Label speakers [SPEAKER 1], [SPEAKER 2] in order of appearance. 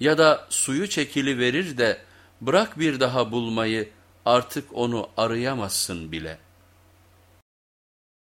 [SPEAKER 1] Ya da suyu çekili verir de bırak bir daha bulmayı artık onu arayamazsın bile.''